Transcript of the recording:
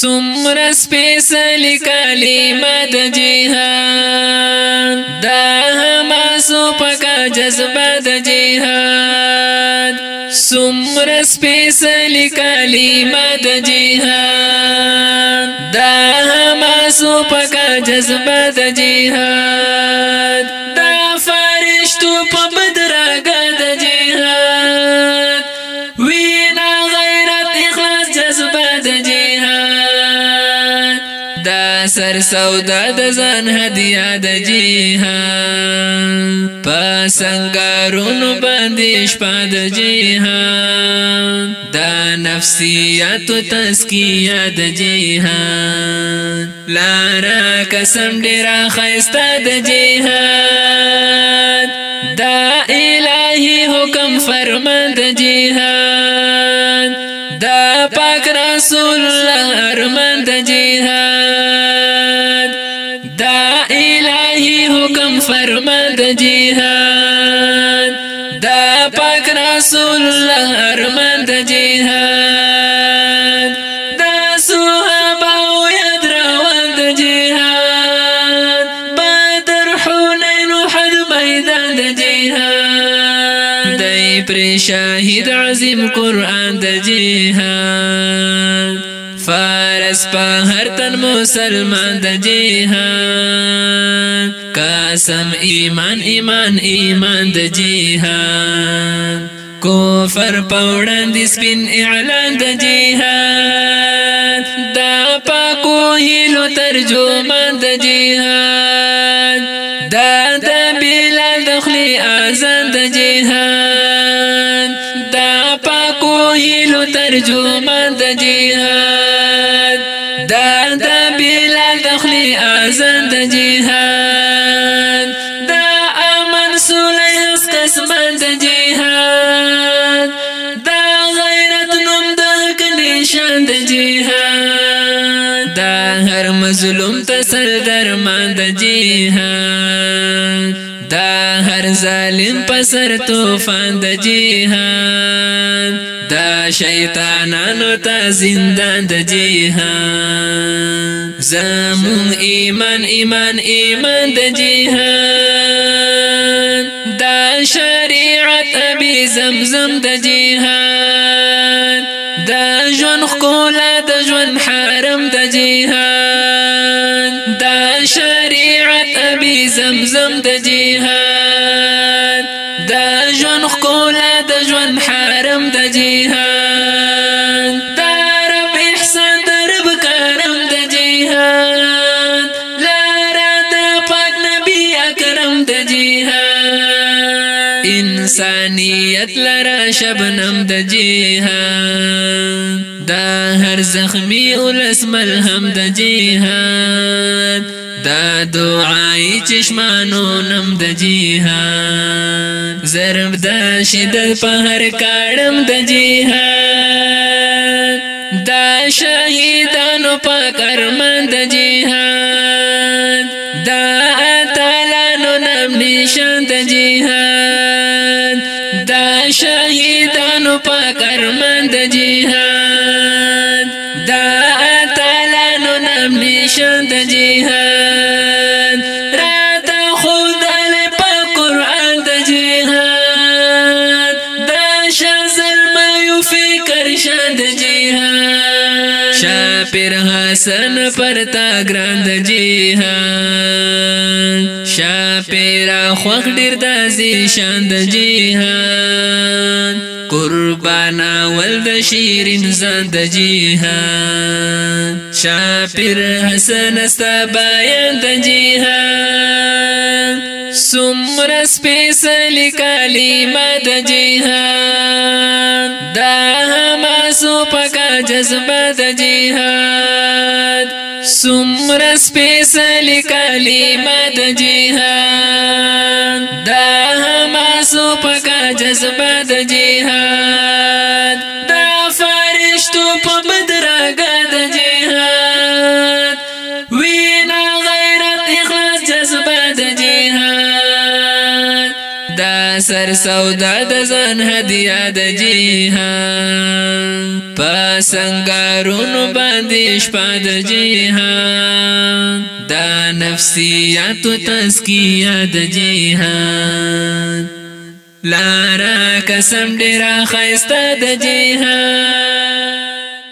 سمر سپیسل کلمه د جهاد دا هم سو پکا جذبه د جهاد سمر سپیسل کلمه د جهاد دا هم سو پکا جذبه د جهاد سر سودا د ځان هدیه د جهان په سنگارونو باندې شپه د جهان دا نفسیات او تزکیه د جهان لارا قسم ډیر خسته د جهان دا الهی حکم فرمان د جهان دا پاک رسول الله ارمان د جهان فرمان د جهاد دا پاک رسول الله ارمان د جهاد دا صحابه او یاد روان د جهاد بدر حنین حد میدان د جهاد دای پر شاهد عظیم قران د جهاد فرس پا هر تن مسلمان دا جیحان قاسم ایمان ایمان ایمان دا جیحان کفر پوڑن دی سپین اعلان دا جیحان دا پا کوهیلو ترجمان دا جیحان دا دا بلال دخلی آزان دا جیحان ترجمان د جهاد دا د بلال دخلی اذان د جهاد دا امن سلیس قسمان د جهاد دا غیرت نوم د نشان د جهاد دا هر مظلوم تسل درمان د جهاد دا هر ظالم پسر طوفان د جهاد دا شیطانانو تا زندان دا جیهان زمون ایمان ایمان ایمان دا جیهان دا شریعت ابی زمزم دا جیهان دا جون خکولا دا جون حرم دا جیهان دا شریعت ابي زمزم د جهان جهان تارب احسان ترب کرم د جهان لارا د پاک نبی اکرم د جهان انسانیت لرا شبنم د جهان دا هر زخمی ولس ملهم د جهان دا دعای چشمانو نم د جهان زرم د شد په هر کارم د جهاد دا شهیدانو په کرمند جهاد دا اتلانو نام نشان د جهاد دا شهیدانو په کرمند جهاد دا اتلانو نام نشان د جهاد فکر شاند جهان شاپر حسن پر تا ګراند جهان شاپر خوخ ډیر دازي شاند جهان قربانا ولد شیرین زان د جهان شاپر حسن استا بیان د جهان سمرس پیسل کلمه د جهان جذبه د جهاد سمر سپیسل کلمه د جهاد دا هم سو پکا جذبه د جهاد سر سودا د ځان هدیه د جهان پسنګارونو باندې شپه د جهان دا نفسیات او تزکیه د جهان لارا قسم ډیر خیسته د جهان